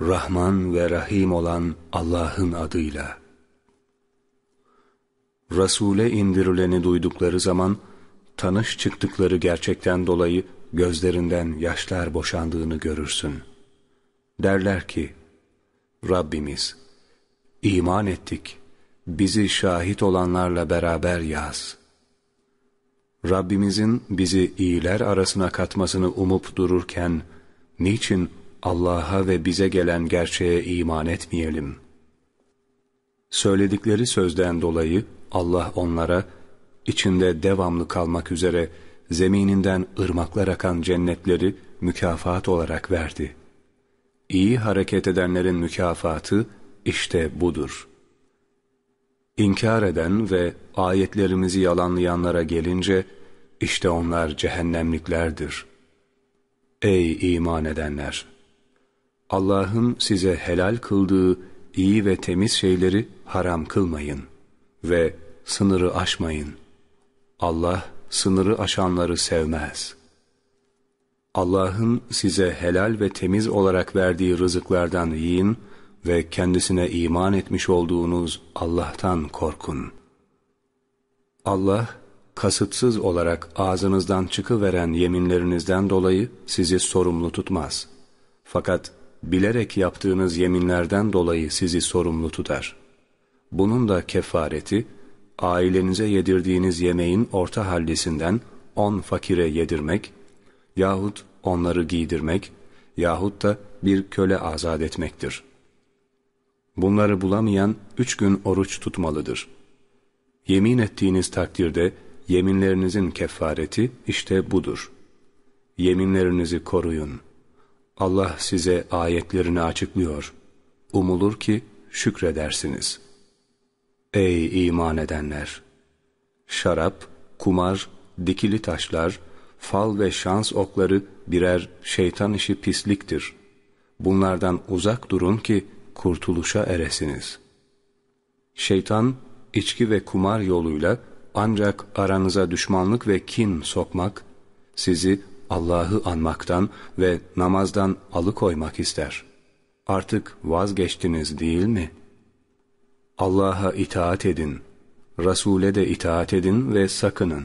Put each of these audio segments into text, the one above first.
Rahman ve Rahim olan Allah'ın adıyla. Resul'e indirileni duydukları zaman, tanış çıktıkları gerçekten dolayı gözlerinden yaşlar boşandığını görürsün. Derler ki, Rabbimiz, iman ettik, bizi şahit olanlarla beraber yaz. Rabbimizin bizi iyiler arasına katmasını umup dururken, niçin Allah'a ve bize gelen gerçeğe iman etmeyelim? Söyledikleri sözden dolayı Allah onlara, içinde devamlı kalmak üzere zemininden ırmaklar akan cennetleri mükafat olarak verdi. İyi hareket edenlerin mükafatı işte budur. İnkar eden ve ayetlerimizi yalanlayanlara gelince, işte onlar cehennemliklerdir. Ey iman edenler! Allah'ın size helal kıldığı iyi ve temiz şeyleri haram kılmayın ve sınırı aşmayın. Allah sınırı aşanları sevmez. Allah'ın size helal ve temiz olarak verdiği rızıklardan yiyin ve kendisine iman etmiş olduğunuz Allah'tan korkun. Allah, kasıtsız olarak ağzınızdan çıkıveren yeminlerinizden dolayı sizi sorumlu tutmaz. Fakat bilerek yaptığınız yeminlerden dolayı sizi sorumlu tutar. Bunun da kefareti, ailenize yedirdiğiniz yemeğin orta hallisinden on fakire yedirmek yahut onları giydirmek yahut da bir köle azat etmektir. Bunları bulamayan üç gün oruç tutmalıdır. Yemin ettiğiniz takdirde yeminlerinizin kefareti işte budur. Yeminlerinizi koruyun. Allah size ayetlerini açıklıyor. Umulur ki şükredersiniz.'' Ey iman edenler! Şarap, kumar, dikili taşlar, fal ve şans okları birer şeytan işi pisliktir. Bunlardan uzak durun ki kurtuluşa eresiniz. Şeytan, içki ve kumar yoluyla ancak aranıza düşmanlık ve kin sokmak, sizi Allah'ı anmaktan ve namazdan alıkoymak ister. Artık vazgeçtiniz değil mi?'' Allah'a itaat edin, Resul'e de itaat edin ve sakının.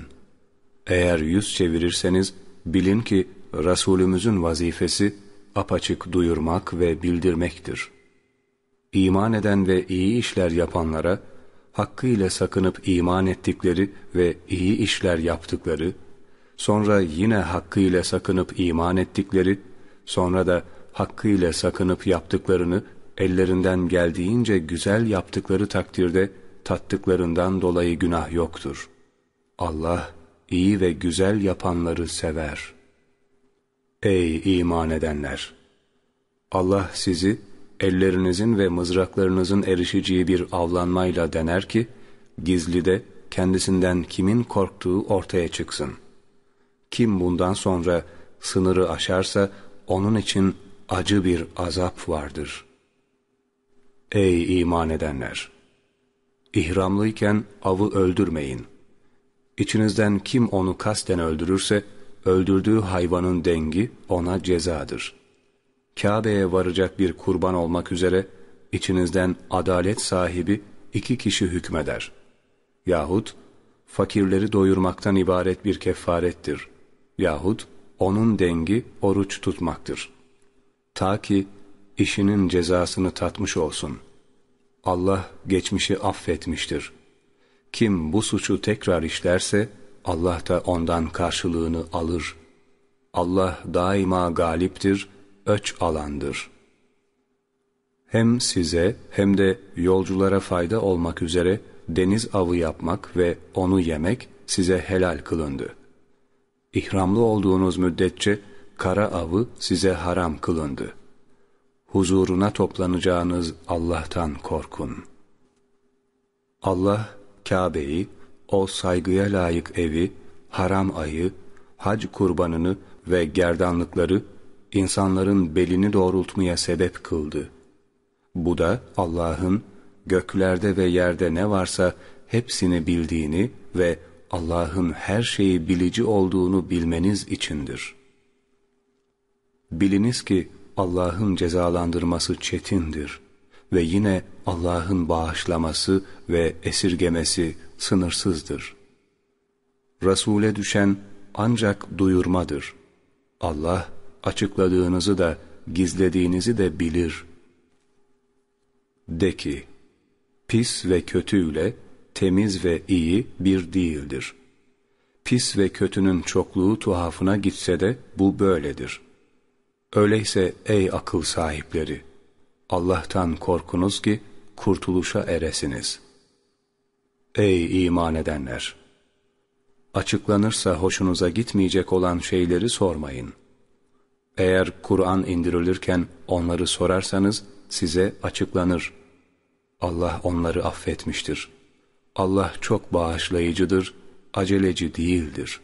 Eğer yüz çevirirseniz bilin ki Resulümüzün vazifesi apaçık duyurmak ve bildirmektir. İman eden ve iyi işler yapanlara, hakkıyla sakınıp iman ettikleri ve iyi işler yaptıkları, sonra yine hakkıyla sakınıp iman ettikleri, sonra da hakkıyla sakınıp yaptıklarını ellerinden geldiğince güzel yaptıkları takdirde tattıklarından dolayı günah yoktur. Allah iyi ve güzel yapanları sever. Ey iman edenler! Allah sizi ellerinizin ve mızraklarınızın erişeceği bir avlanmayla dener ki, gizlide kendisinden kimin korktuğu ortaya çıksın. Kim bundan sonra sınırı aşarsa onun için acı bir azap vardır.'' Ey iman edenler! İhramlıyken avı öldürmeyin. İçinizden kim onu kasten öldürürse, öldürdüğü hayvanın dengi ona cezadır. Kabe'ye varacak bir kurban olmak üzere, içinizden adalet sahibi iki kişi hükmeder. Yahut, fakirleri doyurmaktan ibaret bir kefarettir. Yahut, onun dengi oruç tutmaktır. Ta ki, işinin cezasını tatmış olsun. Allah geçmişi affetmiştir. Kim bu suçu tekrar işlerse Allah da ondan karşılığını alır. Allah daima galiptir, öç alandır. Hem size hem de yolculara fayda olmak üzere deniz avı yapmak ve onu yemek size helal kılındı. İhramlı olduğunuz müddetçe kara avı size haram kılındı huzuruna toplanacağınız Allah'tan korkun. Allah, Kabe'yi, o saygıya layık evi, haram ayı, hac kurbanını ve gerdanlıkları insanların belini doğrultmaya sebep kıldı. Bu da Allah'ın göklerde ve yerde ne varsa hepsini bildiğini ve Allah'ın her şeyi bilici olduğunu bilmeniz içindir. Biliniz ki Allah'ın cezalandırması çetindir ve yine Allah'ın bağışlaması ve esirgemesi sınırsızdır. Resul'e düşen ancak duyurmadır. Allah açıkladığınızı da gizlediğinizi de bilir. De ki, pis ve kötüyle temiz ve iyi bir değildir. Pis ve kötünün çokluğu tuhafına gitse de bu böyledir. Öyleyse ey akıl sahipleri, Allah'tan korkunuz ki kurtuluşa eresiniz. Ey iman edenler! Açıklanırsa hoşunuza gitmeyecek olan şeyleri sormayın. Eğer Kur'an indirilirken onları sorarsanız size açıklanır. Allah onları affetmiştir. Allah çok bağışlayıcıdır, aceleci değildir.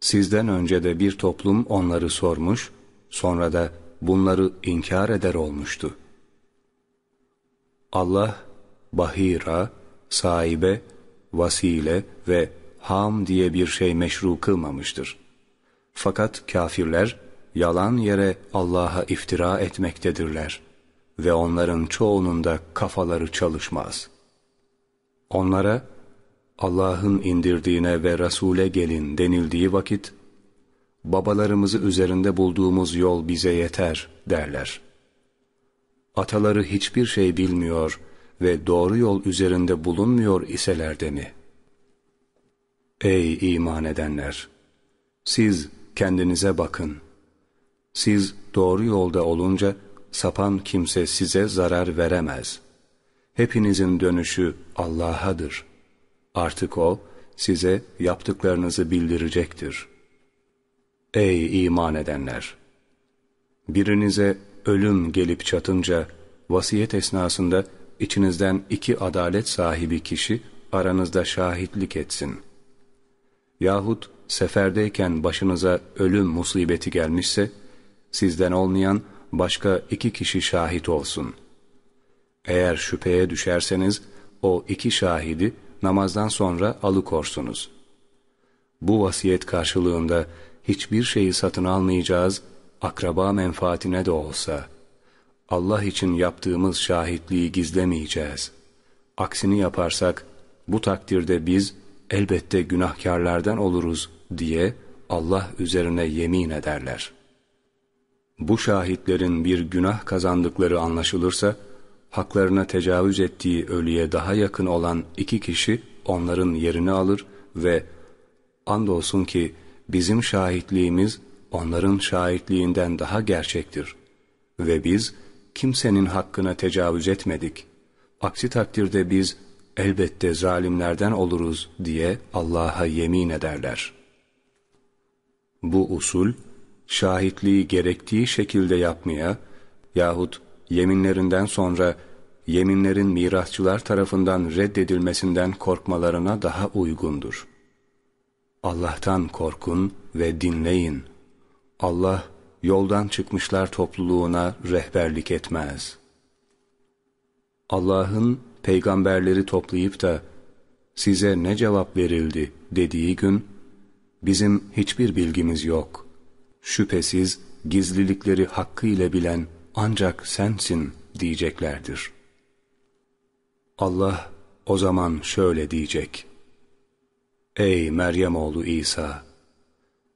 Sizden önce de bir toplum onları sormuş, sonra da bunları inkar eder olmuştu. Allah, bahira, sahibe, vasile ve ham diye bir şey meşru kılmamıştır. Fakat kafirler yalan yere Allah'a iftira etmektedirler ve onların çoğunun da kafaları çalışmaz. Onlara Allah'ın indirdiğine ve Resul'e gelin denildiği vakit babalarımızı üzerinde bulduğumuz yol bize yeter derler. Ataları hiçbir şey bilmiyor ve doğru yol üzerinde bulunmuyor iseler de mi? Ey iman edenler! Siz kendinize bakın. Siz doğru yolda olunca sapan kimse size zarar veremez. Hepinizin dönüşü Allah'adır. Artık O size yaptıklarınızı bildirecektir.'' Ey iman edenler! Birinize ölüm gelip çatınca vasiyet esnasında içinizden iki adalet sahibi kişi aranızda şahitlik etsin. Yahut seferdeyken başınıza ölüm musibeti gelmişse sizden olmayan başka iki kişi şahit olsun. Eğer şüpheye düşerseniz o iki şahidi namazdan sonra alıkorsunuz. Bu vasiyet karşılığında hiçbir şeyi satın almayacağız, akraba menfaatine de olsa. Allah için yaptığımız şahitliği gizlemeyeceğiz. Aksini yaparsak, bu takdirde biz elbette günahkarlardan oluruz diye Allah üzerine yemin ederler. Bu şahitlerin bir günah kazandıkları anlaşılırsa, haklarına tecavüz ettiği ölüye daha yakın olan iki kişi onların yerini alır ve andolsun ki bizim şahitliğimiz onların şahitliğinden daha gerçektir. Ve biz kimsenin hakkına tecavüz etmedik. Aksi takdirde biz elbette zalimlerden oluruz diye Allah'a yemin ederler. Bu usul, şahitliği gerektiği şekilde yapmaya yahut yeminlerinden sonra yeminlerin mirasçılar tarafından reddedilmesinden korkmalarına daha uygundur.'' Allah'tan korkun ve dinleyin. Allah yoldan çıkmışlar topluluğuna rehberlik etmez. Allah'ın peygamberleri toplayıp da size ne cevap verildi dediği gün bizim hiçbir bilgimiz yok. Şüphesiz gizlilikleri hakkıyla bilen ancak sensin diyeceklerdir. Allah o zaman şöyle diyecek. Ey Meryem oğlu İsa!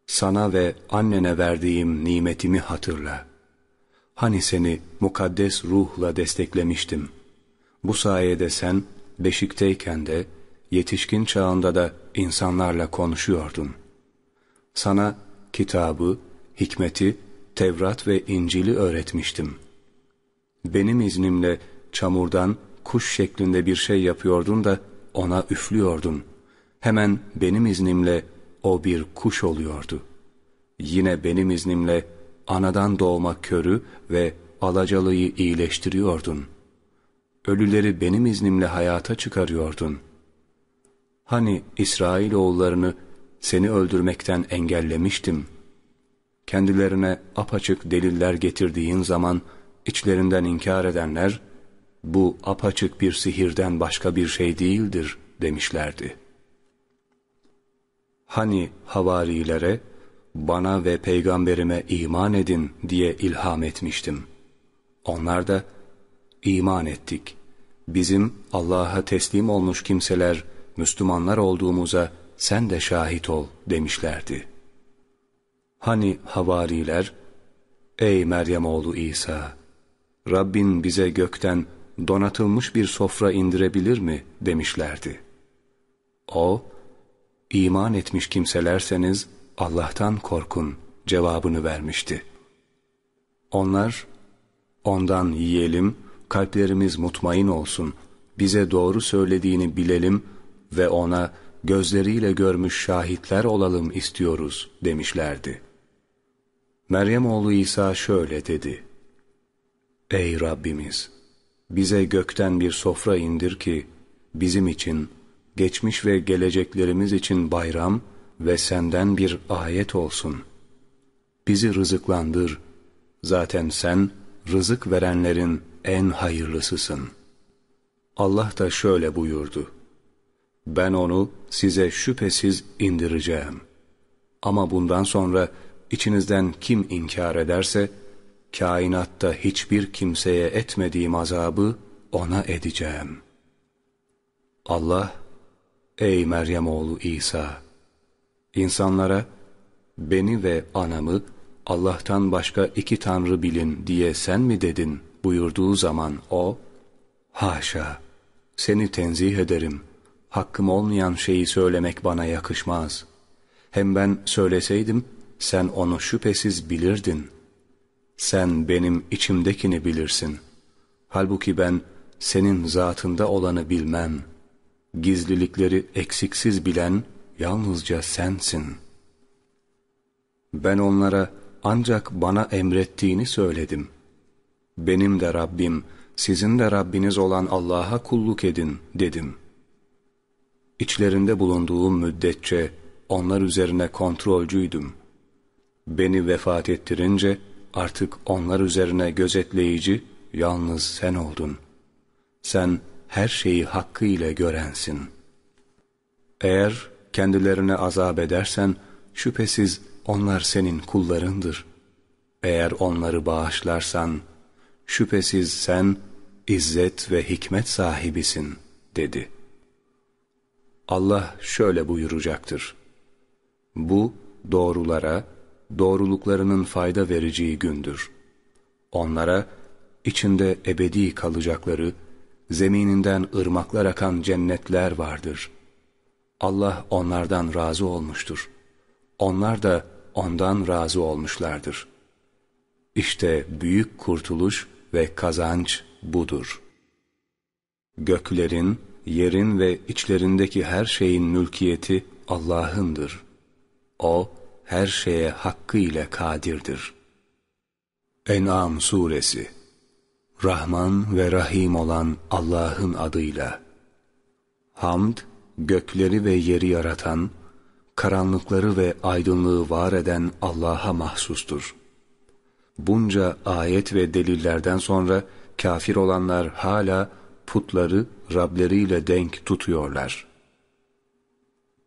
Sana ve annene verdiğim nimetimi hatırla. Hani seni mukaddes ruhla desteklemiştim. Bu sayede sen beşikteyken de yetişkin çağında da insanlarla konuşuyordun. Sana kitabı, hikmeti, Tevrat ve İncil'i öğretmiştim. Benim iznimle çamurdan kuş şeklinde bir şey yapıyordun da ona üflüyordun.'' Hemen benim iznimle o bir kuş oluyordu. Yine benim iznimle anadan doğma körü ve alacalıyı iyileştiriyordun. Ölüleri benim iznimle hayata çıkarıyordun. Hani İsrail oğullarını seni öldürmekten engellemiştim. Kendilerine apaçık deliller getirdiğin zaman içlerinden inkar edenler, bu apaçık bir sihirden başka bir şey değildir demişlerdi.'' Hani havarilere bana ve peygamberime iman edin diye ilham etmiştim. Onlar da iman ettik. Bizim Allah'a teslim olmuş kimseler Müslümanlar olduğumuza sen de şahit ol demişlerdi. Hani havariler, ey Meryem oğlu İsa, Rabbin bize gökten donatılmış bir sofra indirebilir mi demişlerdi. O, iman etmiş kimselerseniz Allah'tan korkun cevabını vermişti. Onlar, ondan yiyelim, kalplerimiz mutmain olsun, bize doğru söylediğini bilelim ve ona gözleriyle görmüş şahitler olalım istiyoruz demişlerdi. Meryem oğlu İsa şöyle dedi. Ey Rabbimiz! Bize gökten bir sofra indir ki, bizim için, geçmiş ve geleceklerimiz için bayram ve senden bir ayet olsun. Bizi rızıklandır. Zaten sen, rızık verenlerin en hayırlısısın. Allah da şöyle buyurdu. Ben onu size şüphesiz indireceğim. Ama bundan sonra içinizden kim inkar ederse, kainatta hiçbir kimseye etmediğim azabı ona edeceğim. Allah, ey Meryem oğlu İsa, insanlara beni ve anamı Allah'tan başka iki tanrı bilin diye sen mi dedin buyurduğu zaman o, haşa, seni tenzih ederim, hakkım olmayan şeyi söylemek bana yakışmaz. Hem ben söyleseydim, sen onu şüphesiz bilirdin. Sen benim içimdekini bilirsin. Halbuki ben senin zatında olanı bilmem. Gizlilikleri eksiksiz bilen yalnızca sensin. Ben onlara ancak bana emrettiğini söyledim. Benim de Rabbim, sizin de Rabbiniz olan Allah'a kulluk edin dedim. İçlerinde bulunduğum müddetçe onlar üzerine kontrolcüydüm. Beni vefat ettirince artık onlar üzerine gözetleyici yalnız sen oldun. Sen her şeyi hakkıyla görensin. Eğer kendilerine azap edersen şüphesiz onlar senin kullarındır. Eğer onları bağışlarsan şüphesiz sen izzet ve hikmet sahibisin dedi. Allah şöyle buyuracaktır. Bu doğrulara, doğruluklarının fayda vereceği gündür. Onlara içinde ebedi kalacakları, zemininden ırmaklar akan cennetler vardır. Allah onlardan razı olmuştur. Onlar da ondan razı olmuşlardır. İşte büyük kurtuluş ve kazanç budur. Göklerin, yerin ve içlerindeki her şeyin mülkiyeti Allah'ındır. O, her şeye hakkıyla kadirdir. En'am Suresi Rahman ve Rahim olan Allah'ın adıyla Hamd, gökleri ve yeri yaratan, karanlıkları ve aydınlığı var eden Allah'a mahsustur. Bunca ayet ve delillerden sonra kafir olanlar hala putları Rableriyle denk tutuyorlar.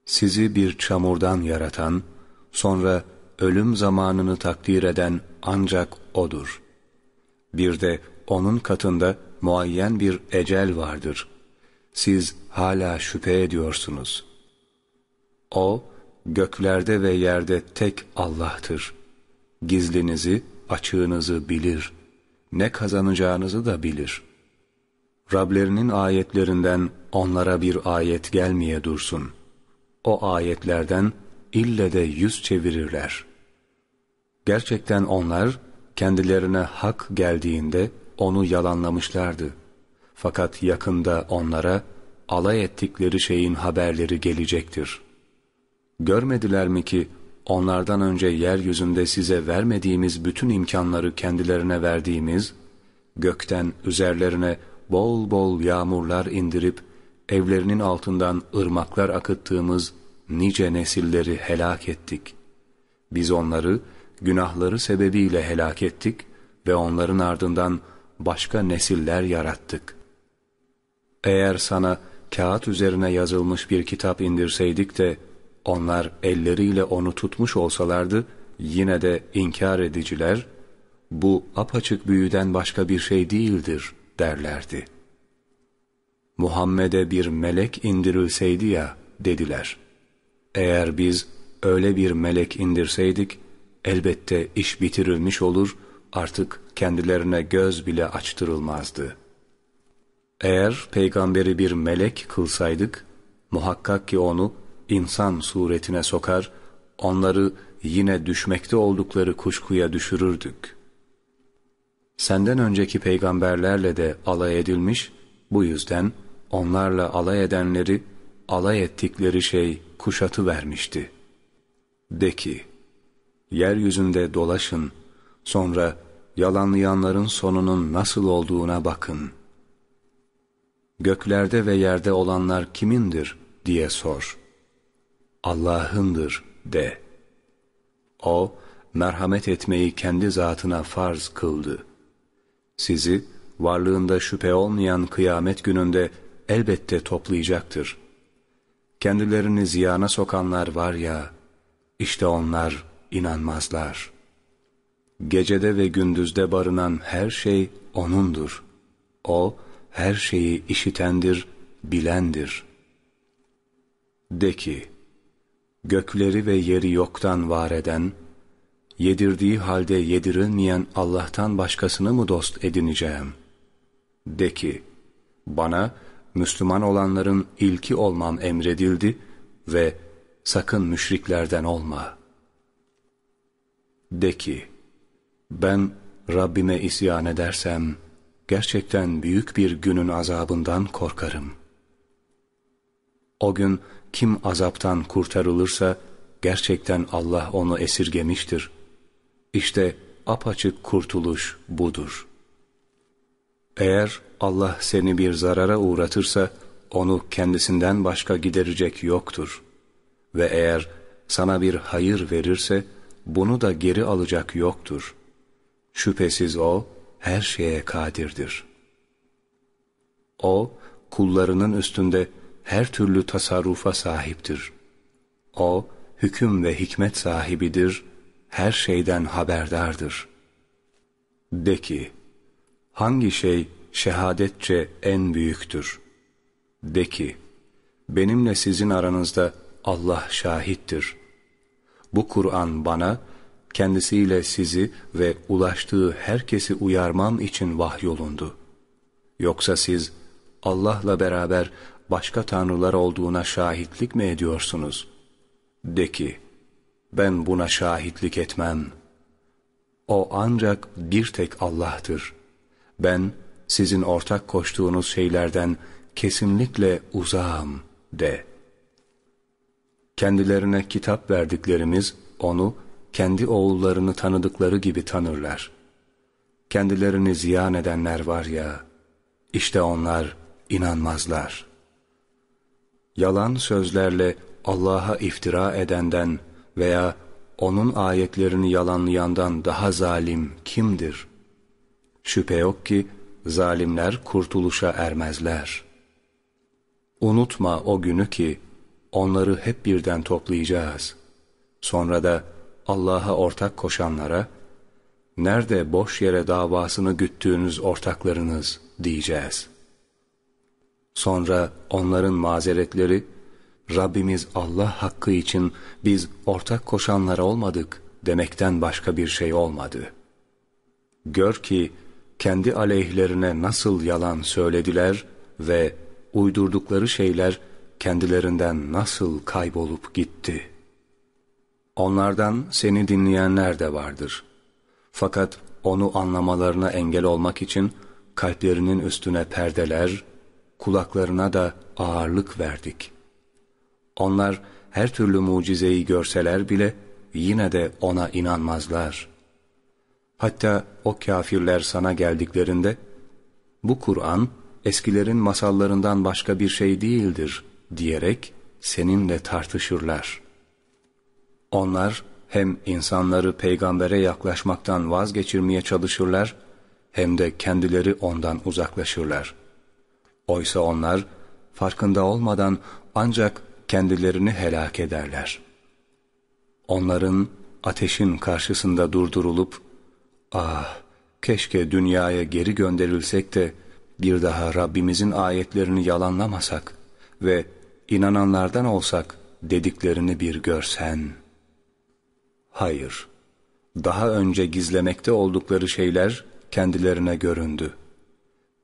Sizi bir çamurdan yaratan, sonra ölüm zamanını takdir eden ancak O'dur. Bir de O'nun katında muayyen bir ecel vardır. Siz hala şüphe ediyorsunuz. O, göklerde ve yerde tek Allah'tır. Gizlinizi, açığınızı bilir. Ne kazanacağınızı da bilir. Rablerinin ayetlerinden onlara bir ayet gelmeye dursun. O ayetlerden ille de yüz çevirirler. Gerçekten onlar kendilerine hak geldiğinde onu yalanlamışlardı. Fakat yakında onlara alay ettikleri şeyin haberleri gelecektir. Görmediler mi ki onlardan önce yeryüzünde size vermediğimiz bütün imkanları kendilerine verdiğimiz, gökten üzerlerine bol bol yağmurlar indirip evlerinin altından ırmaklar akıttığımız nice nesilleri helak ettik. Biz onları günahları sebebiyle helak ettik ve onların ardından başka nesiller yarattık. Eğer sana kağıt üzerine yazılmış bir kitap indirseydik de onlar elleriyle onu tutmuş olsalardı, yine de inkar ediciler, bu apaçık büyüden başka bir şey değildir derlerdi. Muhammed'e bir melek indirilseydi ya dediler. Eğer biz öyle bir melek indirseydik, elbette iş bitirilmiş olur, artık kendilerine göz bile açtırılmazdı. Eğer peygamberi bir melek kılsaydık, muhakkak ki onu insan suretine sokar, onları yine düşmekte oldukları kuşkuya düşürürdük. Senden önceki peygamberlerle de alay edilmiş, bu yüzden onlarla alay edenleri alay ettikleri şey kuşatı vermişti. De ki, yeryüzünde dolaşın, sonra yalanlayanların sonunun nasıl olduğuna bakın. Göklerde ve yerde olanlar kimindir diye sor. Allah'ındır de. O, merhamet etmeyi kendi zatına farz kıldı. Sizi, varlığında şüphe olmayan kıyamet gününde elbette toplayacaktır. Kendilerini ziyana sokanlar var ya, işte onlar inanmazlar. Gecede ve gündüzde barınan her şey O'nundur. O, her şeyi işitendir, bilendir. De ki, gökleri ve yeri yoktan var eden, yedirdiği halde yedirilmeyen Allah'tan başkasını mı dost edineceğim? De ki, bana Müslüman olanların ilki olmam emredildi ve sakın müşriklerden olma. De ki, ben Rabbime isyan edersem, gerçekten büyük bir günün azabından korkarım. O gün kim azaptan kurtarılırsa, gerçekten Allah onu esirgemiştir. İşte apaçık kurtuluş budur. Eğer Allah seni bir zarara uğratırsa, onu kendisinden başka giderecek yoktur. Ve eğer sana bir hayır verirse, bunu da geri alacak yoktur. Şüphesiz O, her şeye kadirdir. O, kullarının üstünde her türlü tasarrufa sahiptir. O, hüküm ve hikmet sahibidir, her şeyden haberdardır. De ki, hangi şey şehadetçe en büyüktür? De ki, benimle sizin aranızda Allah şahittir. Bu Kur'an bana, kendisiyle sizi ve ulaştığı herkesi uyarmam için vahyolundu. Yoksa siz Allah'la beraber başka tanrılar olduğuna şahitlik mi ediyorsunuz? De ki, ben buna şahitlik etmem. O ancak bir tek Allah'tır. Ben sizin ortak koştuğunuz şeylerden kesinlikle uzağım de. Kendilerine kitap verdiklerimiz onu kendi oğullarını tanıdıkları gibi tanırlar. Kendilerini ziyan edenler var ya, işte onlar inanmazlar. Yalan sözlerle Allah'a iftira edenden veya onun ayetlerini yalanlayandan daha zalim kimdir? Şüphe yok ki zalimler kurtuluşa ermezler. Unutma o günü ki onları hep birden toplayacağız. Sonra da Allah'a ortak koşanlara, nerede boş yere davasını güttüğünüz ortaklarınız diyeceğiz. Sonra onların mazeretleri, Rabbimiz Allah hakkı için biz ortak koşanlar olmadık demekten başka bir şey olmadı. Gör ki kendi aleyhlerine nasıl yalan söylediler ve uydurdukları şeyler kendilerinden nasıl kaybolup gitti.'' Onlardan seni dinleyenler de vardır. Fakat onu anlamalarına engel olmak için kalplerinin üstüne perdeler, kulaklarına da ağırlık verdik. Onlar her türlü mucizeyi görseler bile yine de ona inanmazlar. Hatta o kafirler sana geldiklerinde, bu Kur'an eskilerin masallarından başka bir şey değildir diyerek seninle tartışırlar.'' Onlar hem insanları peygambere yaklaşmaktan vazgeçirmeye çalışırlar hem de kendileri ondan uzaklaşırlar. Oysa onlar farkında olmadan ancak kendilerini helak ederler. Onların ateşin karşısında durdurulup, ah keşke dünyaya geri gönderilsek de bir daha Rabbimizin ayetlerini yalanlamasak ve inananlardan olsak dediklerini bir görsen. Hayır, daha önce gizlemekte oldukları şeyler kendilerine göründü.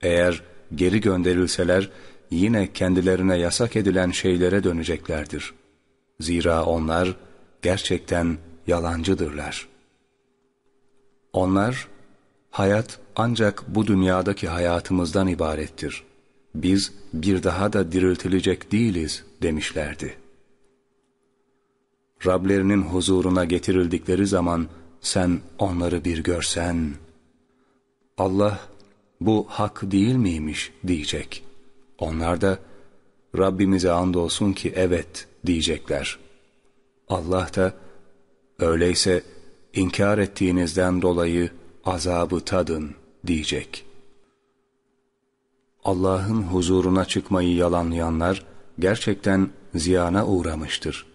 Eğer geri gönderilseler yine kendilerine yasak edilen şeylere döneceklerdir. Zira onlar gerçekten yalancıdırlar. Onlar, hayat ancak bu dünyadaki hayatımızdan ibarettir. Biz bir daha da diriltilecek değiliz demişlerdi. Rablerinin huzuruna getirildikleri zaman sen onları bir görsen, Allah bu hak değil miymiş diyecek. Onlar da Rabbimize andolsun ki evet diyecekler. Allah da öyleyse inkar ettiğinizden dolayı azabı tadın diyecek. Allah'ın huzuruna çıkmayı yalanlayanlar gerçekten ziyana uğramıştır.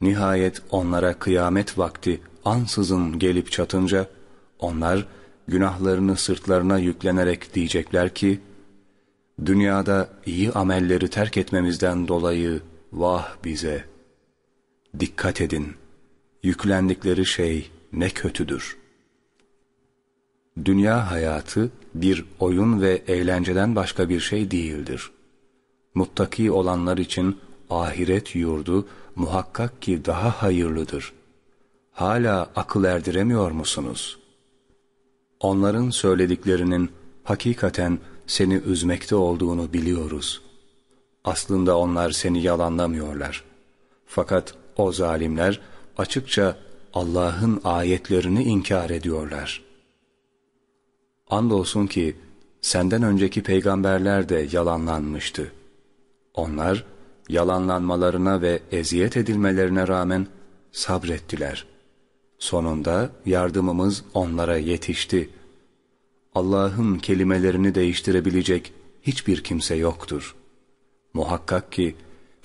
Nihayet onlara kıyamet vakti ansızın gelip çatınca onlar günahlarını sırtlarına yüklenerek diyecekler ki dünyada iyi amelleri terk etmemizden dolayı vah bize. Dikkat edin, yüklendikleri şey ne kötüdür. Dünya hayatı bir oyun ve eğlenceden başka bir şey değildir. Muttaki olanlar için ahiret yurdu muhakkak ki daha hayırlıdır. Hala akıl erdiremiyor musunuz? Onların söylediklerinin hakikaten seni üzmekte olduğunu biliyoruz. Aslında onlar seni yalanlamıyorlar. Fakat o zalimler açıkça Allah'ın ayetlerini inkar ediyorlar. Andolsun ki senden önceki peygamberler de yalanlanmıştı. Onlar yalanlanmalarına ve eziyet edilmelerine rağmen sabrettiler. Sonunda yardımımız onlara yetişti. Allah'ın kelimelerini değiştirebilecek hiçbir kimse yoktur. Muhakkak ki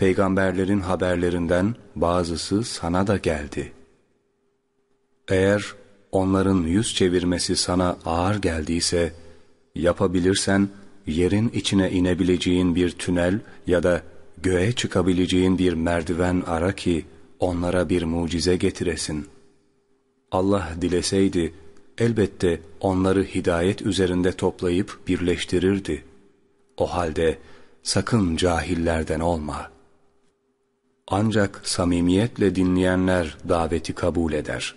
peygamberlerin haberlerinden bazısı sana da geldi. Eğer onların yüz çevirmesi sana ağır geldiyse, yapabilirsen yerin içine inebileceğin bir tünel ya da göğe çıkabileceğin bir merdiven ara ki onlara bir mucize getiresin. Allah dileseydi elbette onları hidayet üzerinde toplayıp birleştirirdi. O halde sakın cahillerden olma. Ancak samimiyetle dinleyenler daveti kabul eder.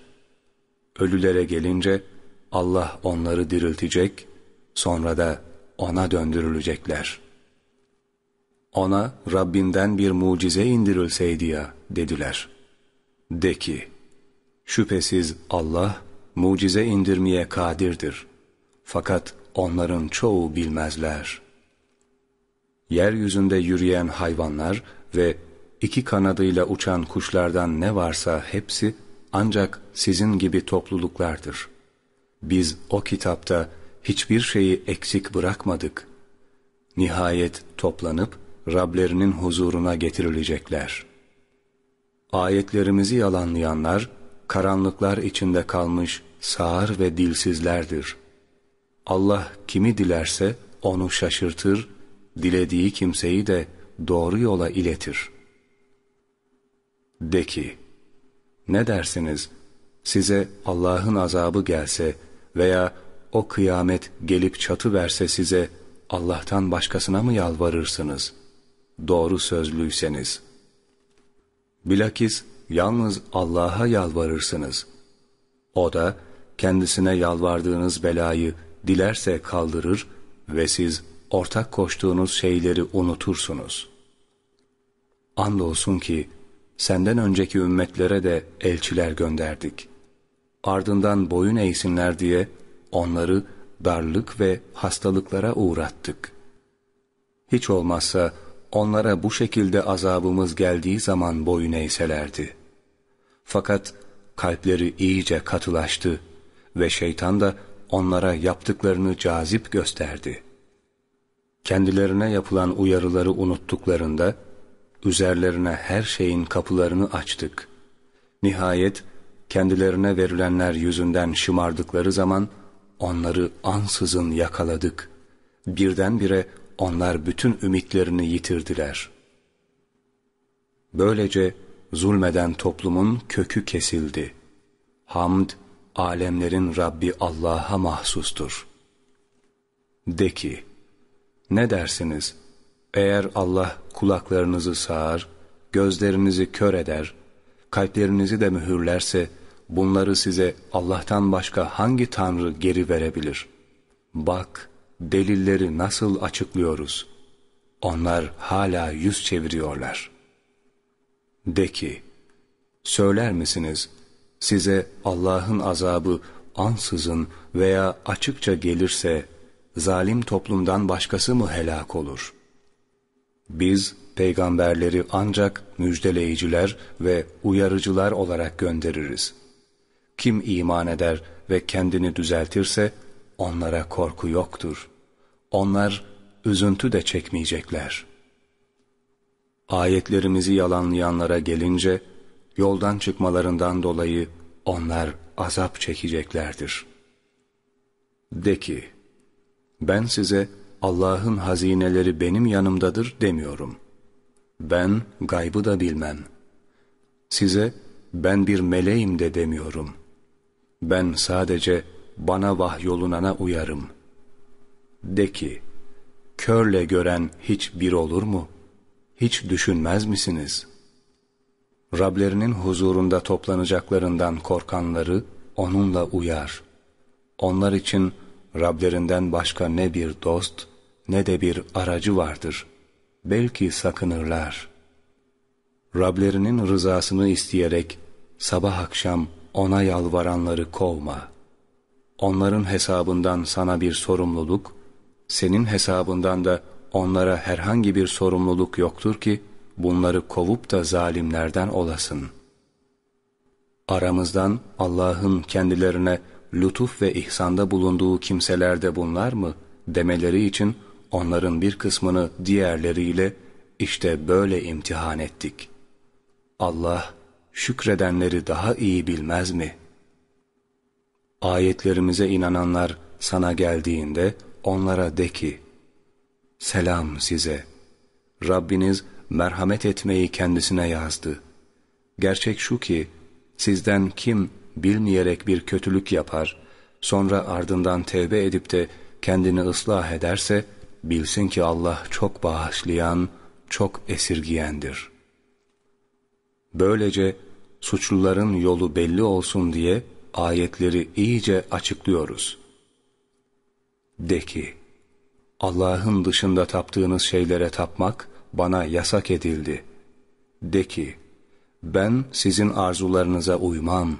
Ölülere gelince Allah onları diriltecek, sonra da ona döndürülecekler.'' ona Rabbinden bir mucize indirilseydi ya dediler. De ki, şüphesiz Allah mucize indirmeye kadirdir. Fakat onların çoğu bilmezler. Yeryüzünde yürüyen hayvanlar ve iki kanadıyla uçan kuşlardan ne varsa hepsi ancak sizin gibi topluluklardır. Biz o kitapta hiçbir şeyi eksik bırakmadık. Nihayet toplanıp Rablerinin huzuruna getirilecekler. Ayetlerimizi yalanlayanlar, karanlıklar içinde kalmış sağır ve dilsizlerdir. Allah kimi dilerse onu şaşırtır, dilediği kimseyi de doğru yola iletir. De ki, ne dersiniz, size Allah'ın azabı gelse veya o kıyamet gelip çatı verse size Allah'tan başkasına mı yalvarırsınız?'' doğru sözlüyseniz. Bilakis yalnız Allah'a yalvarırsınız. O da kendisine yalvardığınız belayı dilerse kaldırır ve siz ortak koştuğunuz şeyleri unutursunuz. Andolsun ki senden önceki ümmetlere de elçiler gönderdik. Ardından boyun eğsinler diye onları darlık ve hastalıklara uğrattık. Hiç olmazsa onlara bu şekilde azabımız geldiği zaman boyun eğselerdi. Fakat kalpleri iyice katılaştı ve şeytan da onlara yaptıklarını cazip gösterdi. Kendilerine yapılan uyarıları unuttuklarında, üzerlerine her şeyin kapılarını açtık. Nihayet kendilerine verilenler yüzünden şımardıkları zaman onları ansızın yakaladık. Birdenbire onlar bütün ümitlerini yitirdiler. Böylece zulmeden toplumun kökü kesildi. Hamd, alemlerin Rabbi Allah'a mahsustur. De ki, ne dersiniz? Eğer Allah kulaklarınızı sağar, gözlerinizi kör eder, kalplerinizi de mühürlerse, bunları size Allah'tan başka hangi tanrı geri verebilir? Bak, delilleri nasıl açıklıyoruz? Onlar hala yüz çeviriyorlar. De ki, söyler misiniz, size Allah'ın azabı ansızın veya açıkça gelirse, zalim toplumdan başkası mı helak olur? Biz peygamberleri ancak müjdeleyiciler ve uyarıcılar olarak göndeririz. Kim iman eder ve kendini düzeltirse onlara korku yoktur. Onlar üzüntü de çekmeyecekler. Ayetlerimizi yalanlayanlara gelince yoldan çıkmalarından dolayı onlar azap çekeceklerdir. De ki, ben size Allah'ın hazineleri benim yanımdadır demiyorum. Ben gaybı da bilmem. Size ben bir meleğim de demiyorum. Ben sadece bana vahyolunana uyarım. De ki, körle gören hiç bir olur mu? Hiç düşünmez misiniz? Rablerinin huzurunda toplanacaklarından korkanları onunla uyar. Onlar için Rablerinden başka ne bir dost ne de bir aracı vardır. Belki sakınırlar. Rablerinin rızasını isteyerek sabah akşam ona yalvaranları kovma. Onların hesabından sana bir sorumluluk, senin hesabından da onlara herhangi bir sorumluluk yoktur ki bunları kovup da zalimlerden olasın. Aramızdan Allah'ın kendilerine lütuf ve ihsanda bulunduğu kimseler de bunlar mı demeleri için onların bir kısmını diğerleriyle işte böyle imtihan ettik. Allah şükredenleri daha iyi bilmez mi? Ayetlerimize inananlar sana geldiğinde onlara de ki, Selam size. Rabbiniz merhamet etmeyi kendisine yazdı. Gerçek şu ki, sizden kim bilmeyerek bir kötülük yapar, sonra ardından tevbe edip de kendini ıslah ederse, bilsin ki Allah çok bağışlayan, çok esirgiyendir. Böylece suçluların yolu belli olsun diye ayetleri iyice açıklıyoruz. De ki, Allah'ın dışında taptığınız şeylere tapmak bana yasak edildi. De ki, ben sizin arzularınıza uymam.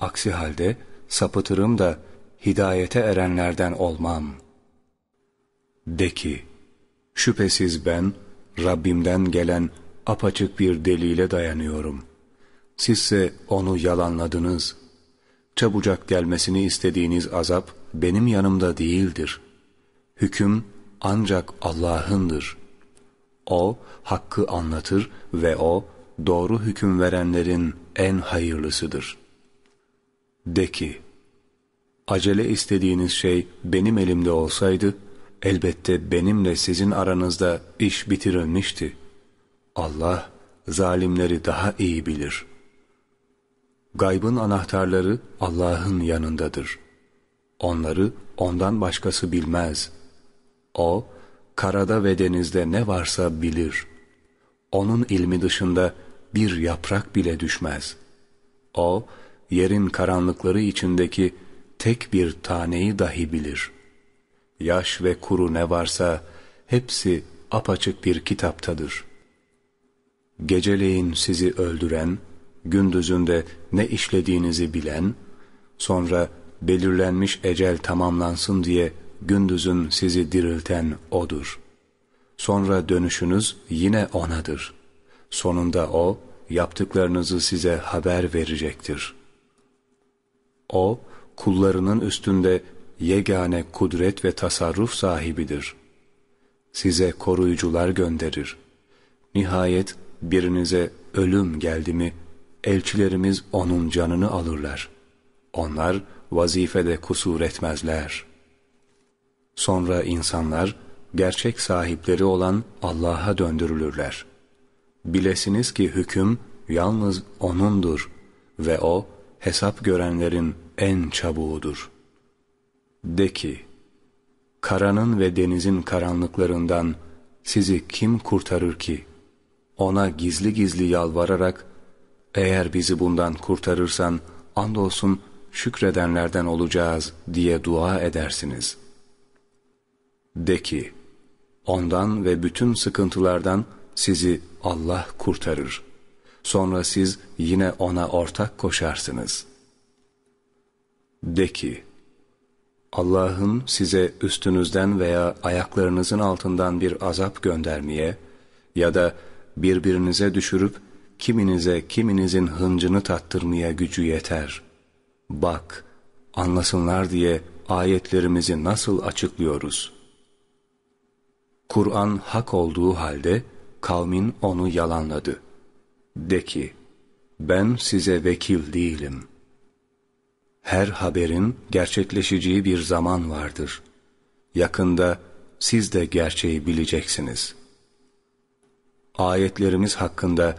Aksi halde sapıtırım da hidayete erenlerden olmam. De ki, şüphesiz ben Rabbimden gelen apaçık bir delile dayanıyorum. Sizse onu yalanladınız. Çabucak gelmesini istediğiniz azap benim yanımda değildir. Hüküm ancak Allah'ındır. O hakkı anlatır ve O doğru hüküm verenlerin en hayırlısıdır. De ki, acele istediğiniz şey benim elimde olsaydı, elbette benimle sizin aranızda iş bitirilmişti. Allah zalimleri daha iyi bilir. Gaybın anahtarları Allah'ın yanındadır. Onları ondan başkası bilmez. O, karada ve denizde ne varsa bilir. Onun ilmi dışında bir yaprak bile düşmez. O, yerin karanlıkları içindeki tek bir taneyi dahi bilir. Yaş ve kuru ne varsa hepsi apaçık bir kitaptadır. Geceleyin sizi öldüren, gündüzünde ne işlediğinizi bilen, sonra belirlenmiş ecel tamamlansın diye gündüzün sizi dirilten O'dur. Sonra dönüşünüz yine O'nadır. Sonunda O, yaptıklarınızı size haber verecektir. O, kullarının üstünde yegane kudret ve tasarruf sahibidir. Size koruyucular gönderir. Nihayet birinize ölüm geldi mi, elçilerimiz onun canını alırlar. Onlar vazifede kusur etmezler. Sonra insanlar gerçek sahipleri olan Allah'a döndürülürler. Bilesiniz ki hüküm yalnız O'nundur ve O hesap görenlerin en çabuğudur. De ki, karanın ve denizin karanlıklarından sizi kim kurtarır ki? Ona gizli gizli yalvararak, eğer bizi bundan kurtarırsan, andolsun şükredenlerden olacağız diye dua edersiniz. De ki, ondan ve bütün sıkıntılardan sizi Allah kurtarır. Sonra siz yine ona ortak koşarsınız. De ki, Allah'ın size üstünüzden veya ayaklarınızın altından bir azap göndermeye ya da birbirinize düşürüp kiminize kiminizin hıncını tattırmaya gücü yeter. Bak, anlasınlar diye ayetlerimizi nasıl açıklıyoruz. Kur'an hak olduğu halde kavmin onu yalanladı. De ki, ben size vekil değilim. Her haberin gerçekleşeceği bir zaman vardır. Yakında siz de gerçeği bileceksiniz. Ayetlerimiz hakkında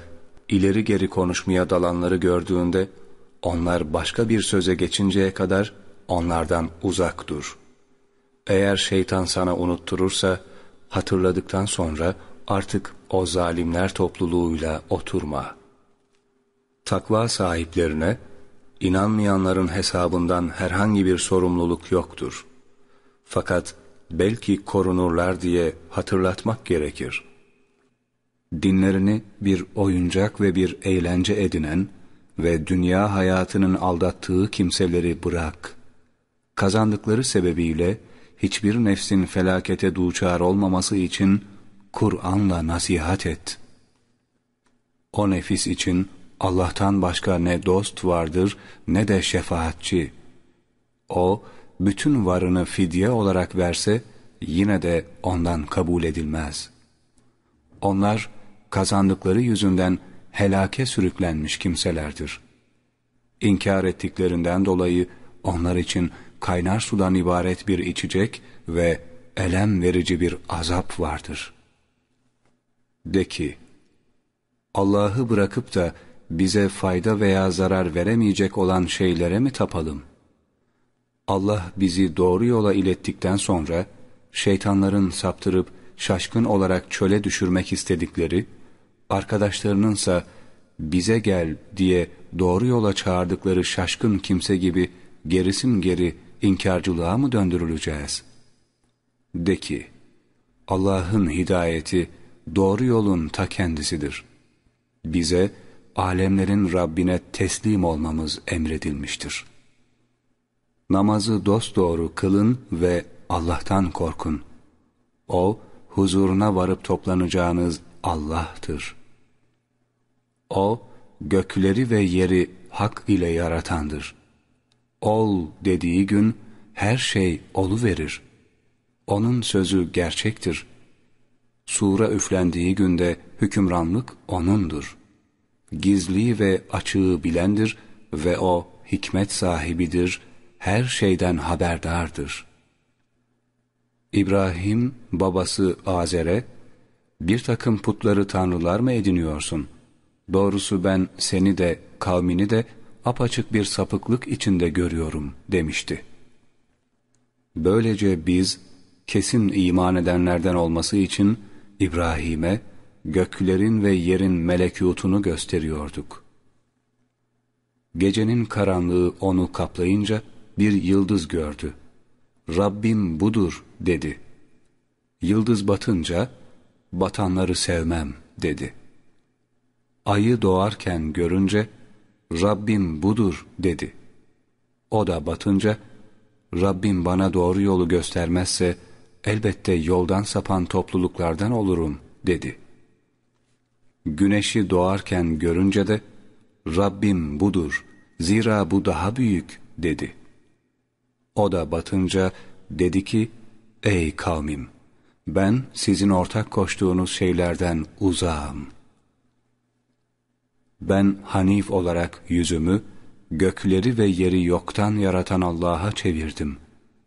ileri geri konuşmaya dalanları gördüğünde, onlar başka bir söze geçinceye kadar onlardan uzak dur. Eğer şeytan sana unutturursa, hatırladıktan sonra artık o zalimler topluluğuyla oturma. Takva sahiplerine, inanmayanların hesabından herhangi bir sorumluluk yoktur. Fakat belki korunurlar diye hatırlatmak gerekir. Dinlerini bir oyuncak ve bir eğlence edinen ve dünya hayatının aldattığı kimseleri bırak. Kazandıkları sebebiyle hiçbir nefsin felakete duçar olmaması için Kur'an'la nasihat et. O nefis için Allah'tan başka ne dost vardır ne de şefaatçi. O, bütün varını fidye olarak verse, yine de ondan kabul edilmez. Onlar, kazandıkları yüzünden helake sürüklenmiş kimselerdir. İnkar ettiklerinden dolayı onlar için kaynar sudan ibaret bir içecek ve elem verici bir azap vardır. De ki, Allah'ı bırakıp da bize fayda veya zarar veremeyecek olan şeylere mi tapalım? Allah bizi doğru yola ilettikten sonra, şeytanların saptırıp şaşkın olarak çöle düşürmek istedikleri, arkadaşlarınınsa bize gel diye doğru yola çağırdıkları şaşkın kimse gibi gerisin geri inkarcılığa mı döndürüleceğiz? De ki, Allah'ın hidayeti doğru yolun ta kendisidir. Bize alemlerin Rabbine teslim olmamız emredilmiştir. Namazı dosdoğru kılın ve Allah'tan korkun. O, huzuruna varıp toplanacağınız Allah'tır. O, gökleri ve yeri hak ile yaratandır. Ol dediği gün her şey verir. Onun sözü gerçektir. Sura üflendiği günde hükümranlık O'nundur. Gizli ve açığı bilendir ve O hikmet sahibidir, her şeyden haberdardır. İbrahim babası Azer'e, bir takım putları tanrılar mı ediniyorsun? Doğrusu ben seni de kavmini de apaçık bir sapıklık içinde görüyorum demişti. Böylece biz kesin iman edenlerden olması için İbrahim'e göklerin ve yerin melekutunu gösteriyorduk. Gecenin karanlığı onu kaplayınca bir yıldız gördü. Rabbim budur dedi. Yıldız batınca batanları sevmem dedi. Ayı doğarken görünce Rabbim budur dedi. O da batınca Rabbim bana doğru yolu göstermezse elbette yoldan sapan topluluklardan olurum dedi. Güneşi doğarken görünce de Rabbim budur zira bu daha büyük dedi. O da batınca dedi ki ey kavmim ben sizin ortak koştuğunuz şeylerden uzağım. Ben Hanif olarak yüzümü, gökleri ve yeri yoktan yaratan Allah'a çevirdim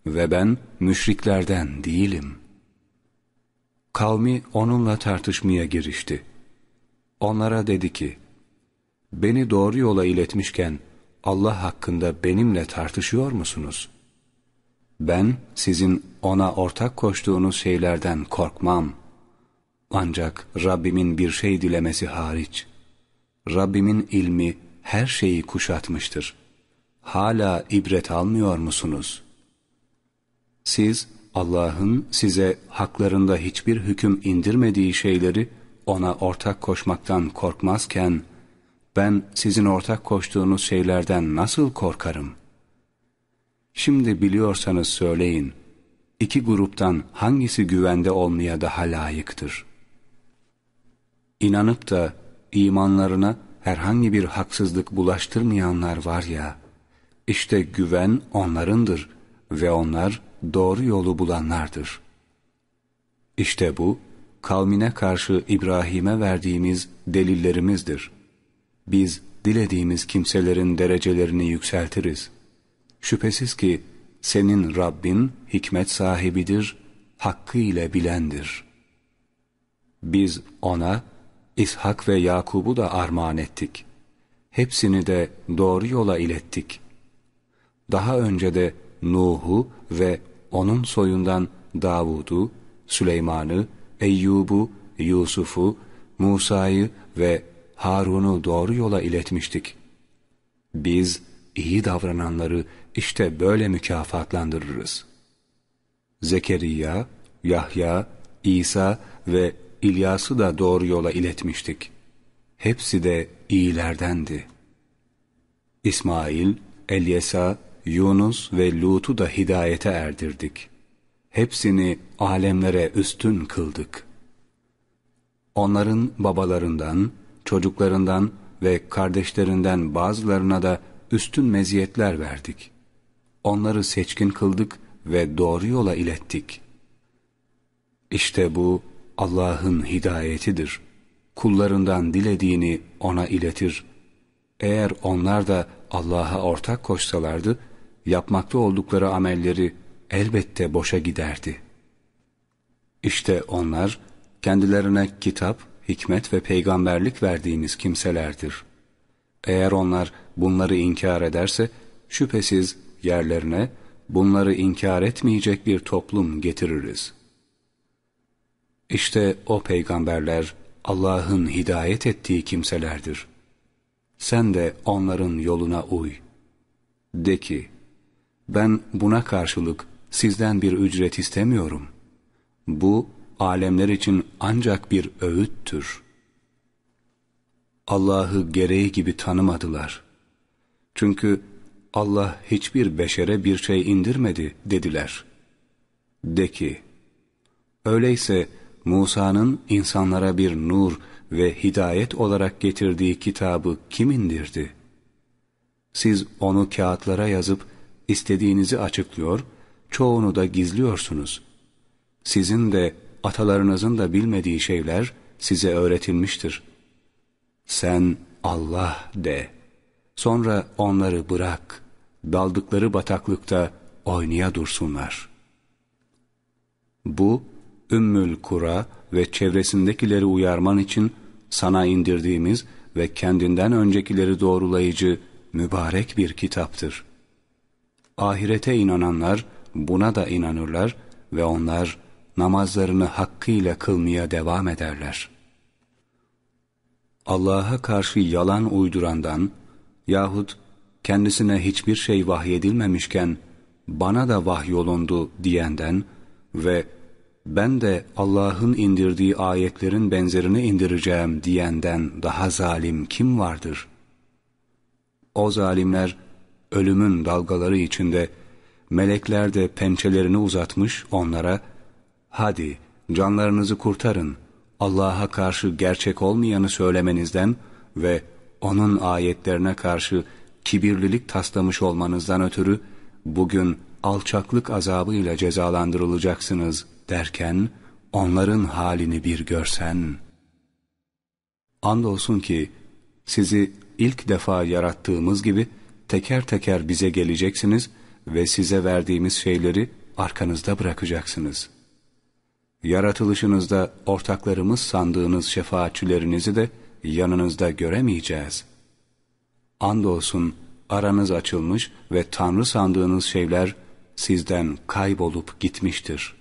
ve ben müşriklerden değilim. Kavmi onunla tartışmaya girişti. Onlara dedi ki, beni doğru yola iletmişken Allah hakkında benimle tartışıyor musunuz? Ben sizin ona ortak koştuğunuz şeylerden korkmam. Ancak Rabbimin bir şey dilemesi hariç. Rabbimin ilmi her şeyi kuşatmıştır. Hala ibret almıyor musunuz? Siz Allah'ın size haklarında hiçbir hüküm indirmediği şeyleri ona ortak koşmaktan korkmazken, ben sizin ortak koştuğunuz şeylerden nasıl korkarım? Şimdi biliyorsanız söyleyin, iki gruptan hangisi güvende olmaya daha layıktır? İnanıp da imanlarına herhangi bir haksızlık bulaştırmayanlar var ya, işte güven onlarındır ve onlar doğru yolu bulanlardır. İşte bu, kavmine karşı İbrahim'e verdiğimiz delillerimizdir. Biz dilediğimiz kimselerin derecelerini yükseltiriz. Şüphesiz ki senin Rabbin hikmet sahibidir, hakkı ile bilendir. Biz ona İshak ve Yakub'u da armağan ettik. Hepsini de doğru yola ilettik. Daha önce de Nuh'u ve onun soyundan Davud'u, Süleyman'ı, Eyyub'u, Yusuf'u, Musa'yı ve Harun'u doğru yola iletmiştik. Biz iyi davrananları işte böyle mükafatlandırırız. Zekeriya, Yahya, İsa ve İlyas'ı da doğru yola iletmiştik. Hepsi de iyilerdendi. İsmail, Elyesa, Yunus ve Lut'u da hidayete erdirdik. Hepsini alemlere üstün kıldık. Onların babalarından, çocuklarından ve kardeşlerinden bazılarına da üstün meziyetler verdik. Onları seçkin kıldık ve doğru yola ilettik. İşte bu Allah'ın hidayetidir. Kullarından dilediğini ona iletir. Eğer onlar da Allah'a ortak koşsalardı, yapmakta oldukları amelleri elbette boşa giderdi. İşte onlar, kendilerine kitap, hikmet ve peygamberlik verdiğimiz kimselerdir. Eğer onlar bunları inkar ederse, şüphesiz yerlerine bunları inkar etmeyecek bir toplum getiririz. İşte o peygamberler Allah'ın hidayet ettiği kimselerdir. Sen de onların yoluna uy. De ki, ben buna karşılık sizden bir ücret istemiyorum. Bu, alemler için ancak bir öğüttür. Allah'ı gereği gibi tanımadılar. Çünkü Allah hiçbir beşere bir şey indirmedi dediler. De ki, öyleyse Musa'nın insanlara bir nur ve hidayet olarak getirdiği kitabı kim indirdi? Siz onu kağıtlara yazıp istediğinizi açıklıyor, çoğunu da gizliyorsunuz. Sizin de atalarınızın da bilmediği şeyler size öğretilmiştir. Sen Allah de. Sonra onları bırak. Daldıkları bataklıkta oynaya dursunlar. Bu, Ümmül Kura ve çevresindekileri uyarman için sana indirdiğimiz ve kendinden öncekileri doğrulayıcı mübarek bir kitaptır. Ahirete inananlar buna da inanırlar ve onlar namazlarını hakkıyla kılmaya devam ederler. Allah'a karşı yalan uydurandan yahut kendisine hiçbir şey vahyedilmemişken bana da vahyolundu diyenden ve ben de Allah'ın indirdiği ayetlerin benzerini indireceğim diyenden daha zalim kim vardır? O zalimler ölümün dalgaları içinde melekler de pençelerini uzatmış onlara hadi canlarınızı kurtarın Allah'a karşı gerçek olmayanı söylemenizden ve onun ayetlerine karşı kibirlilik taslamış olmanızdan ötürü bugün alçaklık azabıyla cezalandırılacaksınız derken onların halini bir görsen. Andolsun ki Sizi ilk defa yarattığımız gibi teker teker bize geleceksiniz ve size verdiğimiz şeyleri arkanızda bırakacaksınız. Yaratılışınızda ortaklarımız sandığınız şefaatçilerinizi de yanınızda göremeyeceğiz. Andolsun aranız açılmış ve Tanrı sandığınız şeyler sizden kaybolup gitmiştir.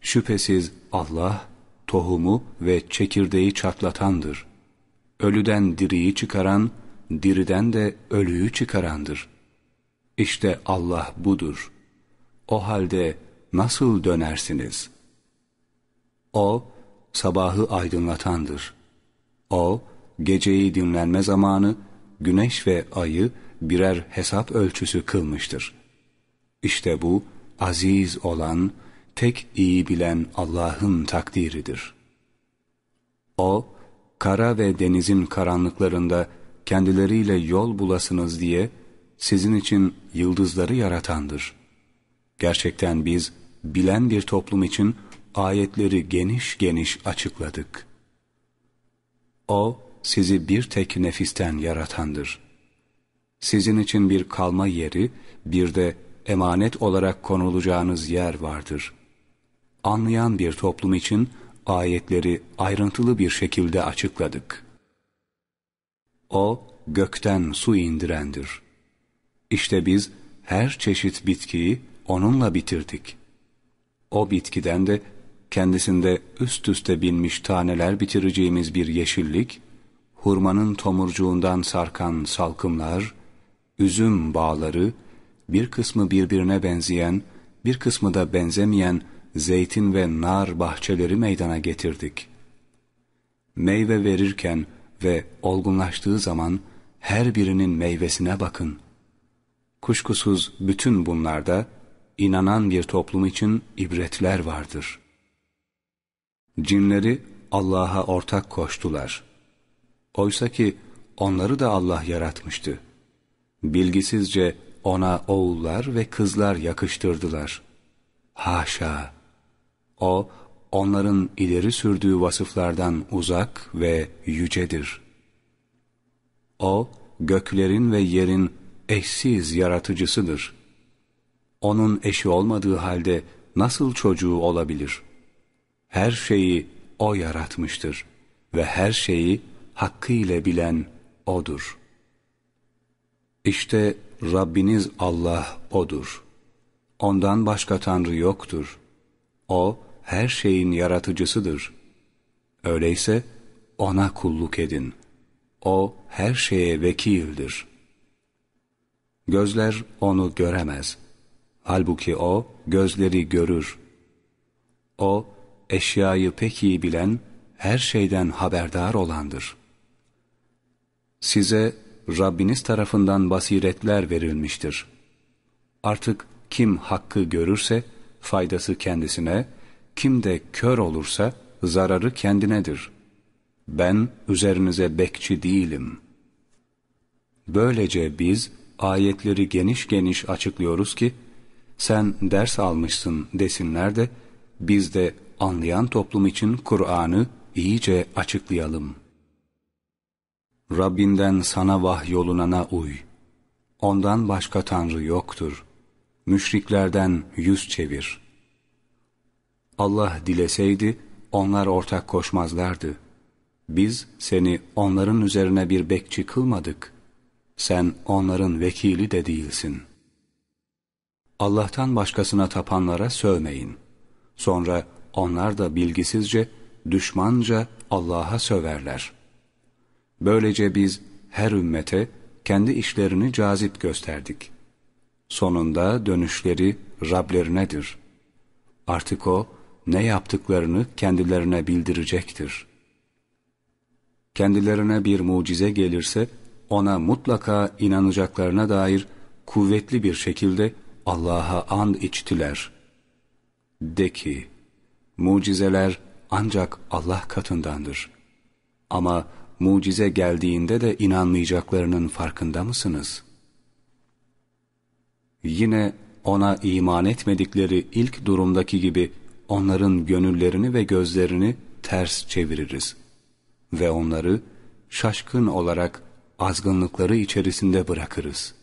Şüphesiz Allah, tohumu ve çekirdeği çatlatandır. Ölüden diriyi çıkaran, diriden de ölüyü çıkarandır. İşte Allah budur. O halde nasıl dönersiniz? O, sabahı aydınlatandır. O, geceyi dinlenme zamanı, güneş ve ayı birer hesap ölçüsü kılmıştır. İşte bu, aziz olan, tek iyi bilen Allah'ın takdiridir. O, kara ve denizin karanlıklarında kendileriyle yol bulasınız diye sizin için yıldızları yaratandır. Gerçekten biz bilen bir toplum için ayetleri geniş geniş açıkladık. O sizi bir tek nefisten yaratandır. Sizin için bir kalma yeri, bir de emanet olarak konulacağınız yer vardır. Anlayan bir toplum için ayetleri ayrıntılı bir şekilde açıkladık. O gökten su indirendir. İşte biz her çeşit bitkiyi onunla bitirdik. O bitkiden de kendisinde üst üste binmiş taneler bitireceğimiz bir yeşillik, hurmanın tomurcuğundan sarkan salkımlar, üzüm bağları, bir kısmı birbirine benzeyen, bir kısmı da benzemeyen zeytin ve nar bahçeleri meydana getirdik. Meyve verirken ve olgunlaştığı zaman her birinin meyvesine bakın. Kuşkusuz bütün bunlarda inanan bir toplum için ibretler vardır. Cinleri Allah'a ortak koştular. Oysa ki onları da Allah yaratmıştı. Bilgisizce ona oğullar ve kızlar yakıştırdılar. Haşa! O, onların ileri sürdüğü vasıflardan uzak ve yücedir. O, göklerin ve yerin eşsiz yaratıcısıdır. Onun eşi olmadığı halde nasıl çocuğu olabilir? Her şeyi O yaratmıştır ve her şeyi hakkıyla bilen O'dur. İşte Rabbiniz Allah O'dur. Ondan başka Tanrı yoktur. O, her şeyin yaratıcısıdır. Öyleyse O'na kulluk edin. O, her şeye vekildir. Gözler O'nu göremez. Halbuki O, gözleri görür. O, eşyayı pek iyi bilen, her şeyden haberdar olandır. Size Rabbiniz tarafından basiretler verilmiştir. Artık kim hakkı görürse faydası kendisine, kim de kör olursa zararı kendinedir. Ben üzerinize bekçi değilim. Böylece biz ayetleri geniş geniş açıklıyoruz ki, sen ders almışsın desinler de, biz de anlayan toplum için Kur'an'ı iyice açıklayalım.'' Rabbinden sana vahyolunana uy. Ondan başka Tanrı yoktur. Müşriklerden yüz çevir. Allah dileseydi onlar ortak koşmazlardı. Biz seni onların üzerine bir bekçi kılmadık. Sen onların vekili de değilsin. Allah'tan başkasına tapanlara sövmeyin. Sonra onlar da bilgisizce, düşmanca Allah'a söverler.'' Böylece biz her ümmete kendi işlerini cazip gösterdik. Sonunda dönüşleri Rablerinedir. Artık O ne yaptıklarını kendilerine bildirecektir. Kendilerine bir mucize gelirse ona mutlaka inanacaklarına dair kuvvetli bir şekilde Allah'a and içtiler. De ki, mucizeler ancak Allah katındandır. Ama mucize geldiğinde de inanmayacaklarının farkında mısınız? Yine ona iman etmedikleri ilk durumdaki gibi onların gönüllerini ve gözlerini ters çeviririz ve onları şaşkın olarak azgınlıkları içerisinde bırakırız.